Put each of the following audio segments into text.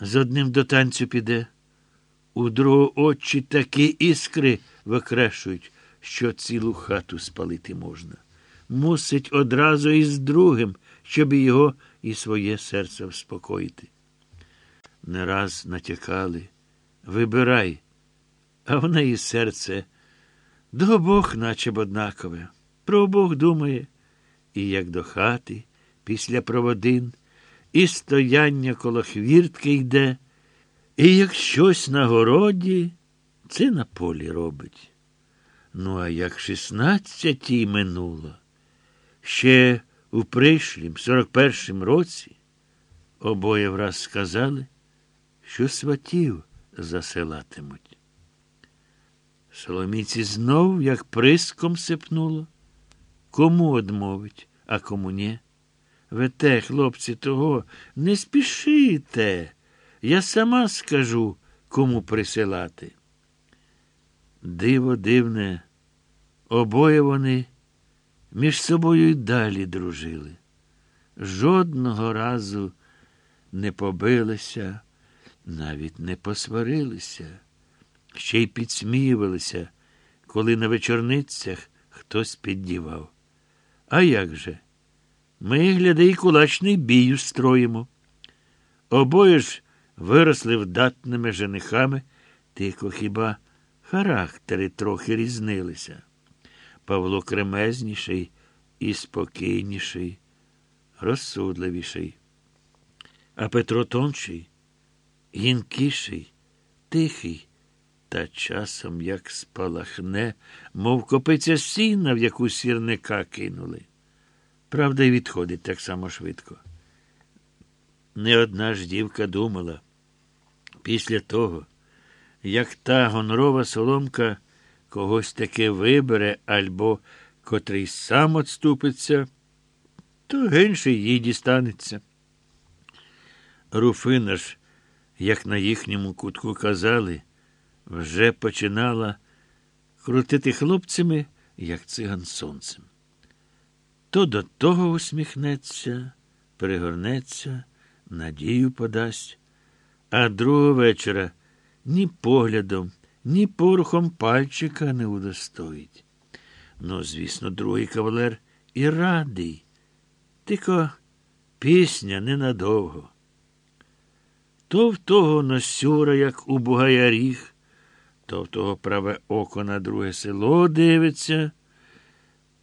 з одним до танцю піде. У другого очі такі іскри викрешують, що цілу хату спалити можна. Мусить одразу із другим, щоб і його і своє серце вспокоїти. Не раз натякали. Вибирай, а в неї серце до обох, наче б однакове. Про обох думає, і як до хати, після проводин, і стояння коло хвіртки йде, і як щось на городі, це на полі робить. Ну, а як шістнадцятій минуло, ще у пришлім, сорок першим році, обоє враз сказали, що сватів засилатимуть. Соломіці знов, як приском сипнуло. Кому одмовить, а кому ні? Ви те, хлопці, того, не спішите. Я сама скажу, кому присилати. Диво дивне, обоє вони між собою й далі дружили. Жодного разу не побилися, навіть не посварилися, ще й підсміювалися, коли на вечорницях хтось піддівав. А як же? Ми, гляди, кулачний бій устроїмо. Обоє ж виросли вдатними женихами, тільки хіба характери трохи різнилися. Павло кремезніший і спокійніший, розсудливіший. А Петро тонший, гінкіший, тихий, та часом як спалахне, мов копиця сіна, в яку сірника кинули. Правда, й відходить так само швидко. Не одна ж дівка думала, після того, як та гонорова соломка когось таки вибере, або котрий сам отступиться, то генший їй дістанеться. Руфина ж, як на їхньому кутку казали, вже починала крутити хлопцями, як циган сонцем. То до того усміхнеться, перегорнеться, надію подасть, а другого вечора ні поглядом, ні порухом пальчика не удостоїть. Ну, звісно, другий кавалер і радий. Тільки пісня ненадовго. То в того носюра, як у бугая ріг, то в того праве око на друге село дивиться.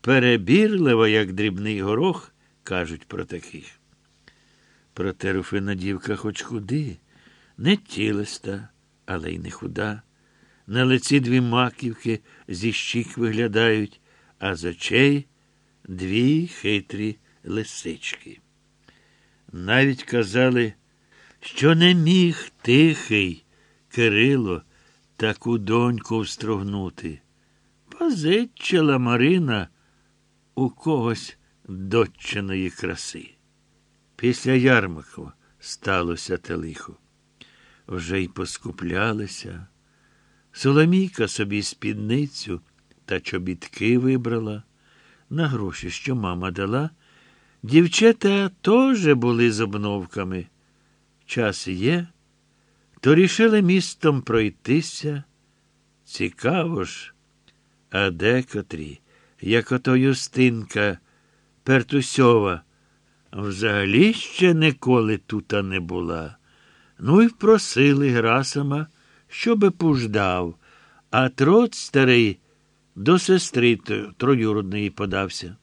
Перебірлива, як дрібний горох, кажуть про таких. Проте Руфина дівка хоч худи, не тілиста, але й не худа. На лиці дві маківки зі щік виглядають, а з очей дві хитрі лисички. Навіть казали, що не міг тихий Кирило таку доньку встрогнути. Позичила Марина у когось доччиної краси. Після ярмарку сталося те лихо. Вже й поскуплялися. Соломійка собі спідницю та чобітки вибрала. На гроші, що мама дала. Дівчата теж були з обновками. Час є, то рішили містом пройтися. Цікаво ж, а декотрі, як ото Юстинка Пертусьова, взагалі ще ніколи тута не була. Ну і впросили Грасама, щоби пуждав, а трот старий до сестри троюродної подався.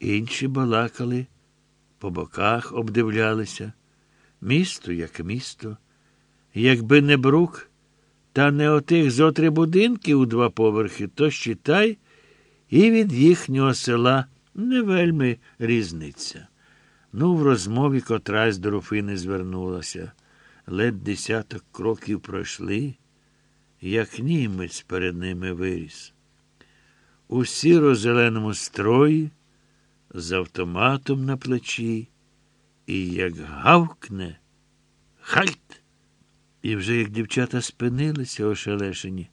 Інші балакали, по боках обдивлялися. Місто, як місто. Якби не брук, та не отих зо три будинки у два поверхи, то щитай, і від їхнього села не вельми різниця. Ну, в розмові котрась до Руфини звернулася. Лед десяток кроків пройшли, як німець перед ними виріс. У сіро-зеленому строї, з автоматом на плечі, і як гавкне, хальт! І вже як дівчата спинилися ошелешені.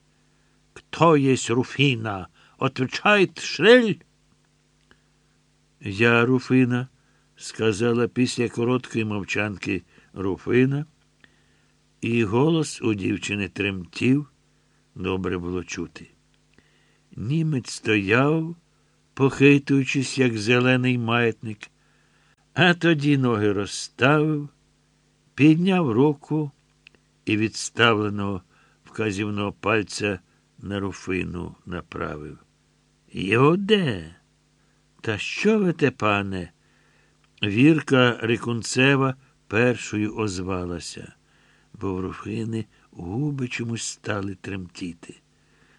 Хто єсть Руфіна? Отвечает шрель? Я Руфина сказала після короткої мовчанки Руфина. і голос у дівчини тремтів, добре було чути. Німець стояв, похитуючись, як зелений маятник, а тоді ноги розставив, підняв руку і відставленого вказівного пальця на руфину направив. Його де? Та що ви те, пане? Вірка Рикунцева першою озвалася, бо в руфини губи чомусь стали тремтіти.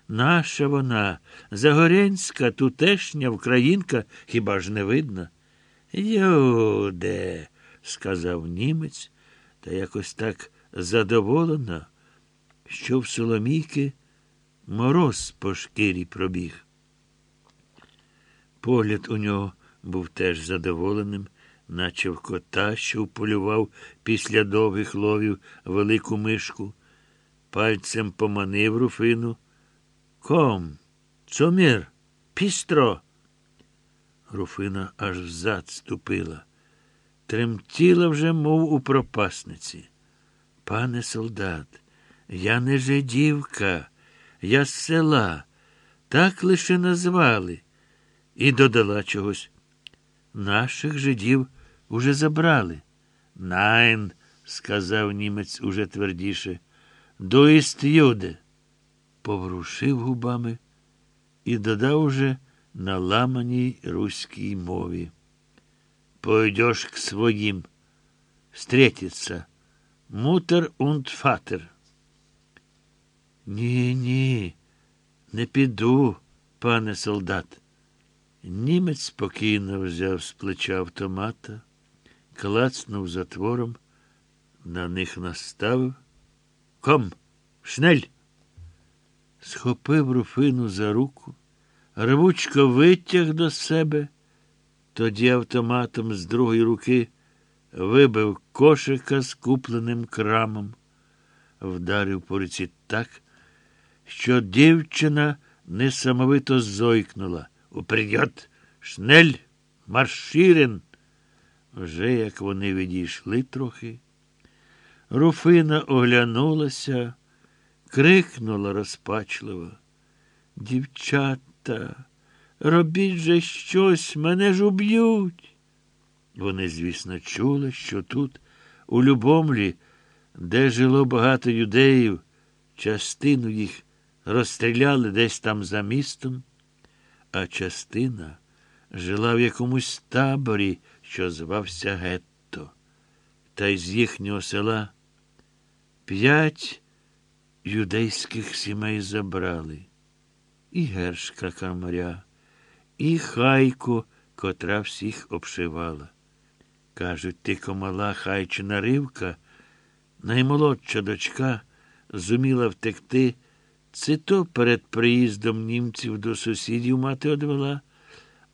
Наша вона, Загорянська, тутешня Українка, хіба ж не видно? Юде, сказав німець, та якось так задоволено, що в Соломійки мороз по шкірі пробіг. Погляд у нього був теж задоволеним, наче в кота, що вполював після довгих ловів велику мишку, пальцем поманив руфину. Ком, цомір, пістро. Руфина аж взад ступила. Тремтіла вже, мов у пропасниці. Пане солдат, я не жидівка, я з села. Так лише назвали. І додала чогось. Наших жидів уже забрали. Найн, сказав німець уже твердіше. Дуїст юде. Поворушив губами і додав уже на ламаній руській мові. Пойдешь к своїм. Встретиться. Мутер und фатер. Ні, ні, не піду, пане солдат. Німець спокійно взяв з плеча автомата, клацнув затвором, на них наставив. Komm, schnell. Схопив Руфину за руку, рвучко витяг до себе, тоді автоматом з другої руки вибив кошика з купленим крамом, вдарив по руці так, що дівчина несамовито зойкнула. Уперед, schnell, marschieren. Вже як вони відійшли трохи, Руфина оглянулася, крикнула розпачливо. Дівчата, робіть же щось, мене ж уб'ють. Вони, звісно, чули, що тут, у Любомлі, де жило багато юдеїв, частину їх розстріляли десь там за містом а частина жила в якомусь таборі, що звався Гетто. Та й з їхнього села п'ять юдейських сімей забрали. І гершка камаря, і хайку, котра всіх обшивала. Кажуть, тико мала хайчина ривка, наймолодша дочка зуміла втекти. Це то перед приїздом німців до сусідів мати одвела,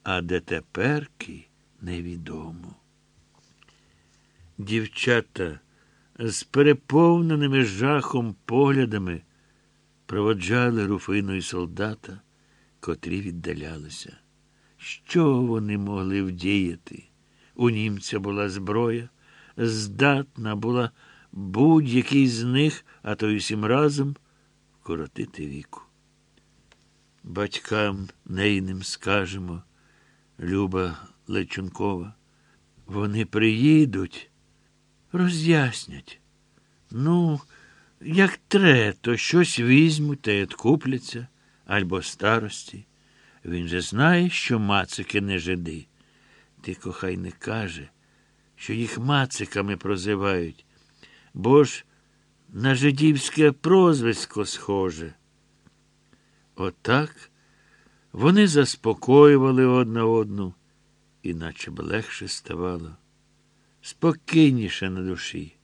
а де теперки невідомо. Дівчата з переповненими жахом поглядами проводжали руфину і солдата, котрі віддалялися. Що вони могли вдіяти? У німця була зброя, здатна була будь-який з них, а то й усім разом коротити віку. Батькам нейним скажемо, Люба Лечункова, вони приїдуть, роз'яснять. Ну, як тре, то щось візьмуть та й откупляться, або старості. Він же знає, що мацики не жиди. Ти кохай не каже, що їх мациками прозивають, бо ж на жидівське прозвисько схоже. Отак вони заспокоювали одна одну, іначе б легше ставало. Спокійніше на душі,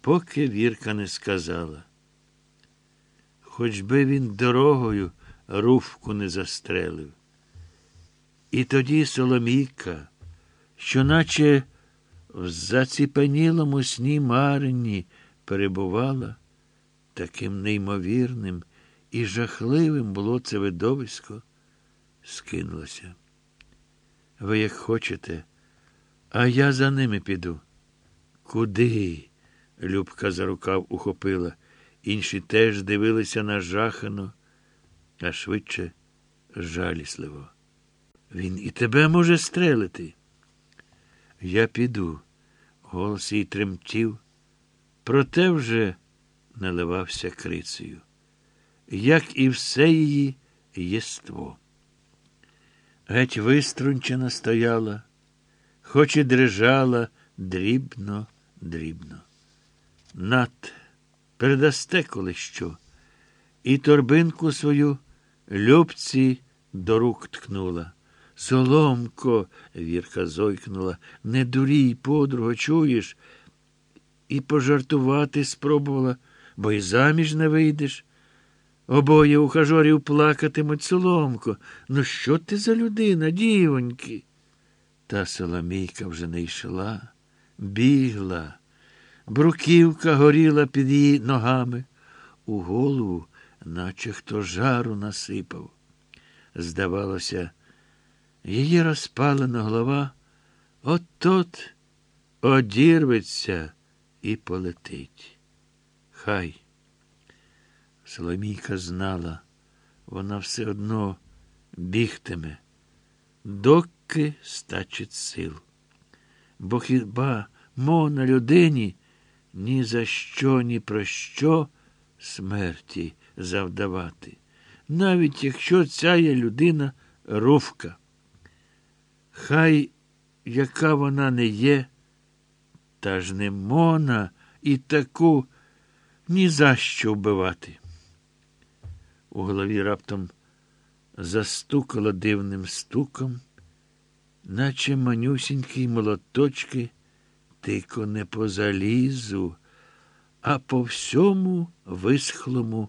поки Вірка не сказала. Хоч би він дорогою руфку не застрелив. І тоді Соломійка, що наче в заціпенілому сні Марині, перебувала, таким неймовірним і жахливим було це видовисько, скинулося. Ви як хочете, а я за ними піду. Куди? Любка за рукав ухопила. Інші теж дивилися нажахано, а швидше жалісливо. Він і тебе може стрелити. Я піду. Голос їй тремтів, проте вже наливався крицею, як і все її єство. Геть виструнчена стояла, хоч і дрижала дрібно, дрібно. Над, передасте коли що, і торбинку свою любці до рук ткнула. Соломко, Вірка зойкнула, не дурій, подруго, чуєш? І пожартувати спробувала, бо й заміж не вийдеш. Обоє ухажорів плакатимуть Соломко. Ну, що ти за людина, дівоньки? Та Соломійка вже не йшла, бігла. Бруківка горіла під її ногами. У голову, наче хто жару насипав. Здавалося, її розпалена голова от-от одірветься і полетить. Хай. Соломійка знала, вона все одно бігтиме, доки стачить сил. Бо хіба мона людині ні за що, ні про що смерті завдавати, навіть якщо ця є людина руфка. Хай яка вона не є, та ж не мона і таку ні за що вбивати. У голові раптом застукало дивним стуком, наче манюсінькі молоточки, тико не по залізу, а по всьому висхлому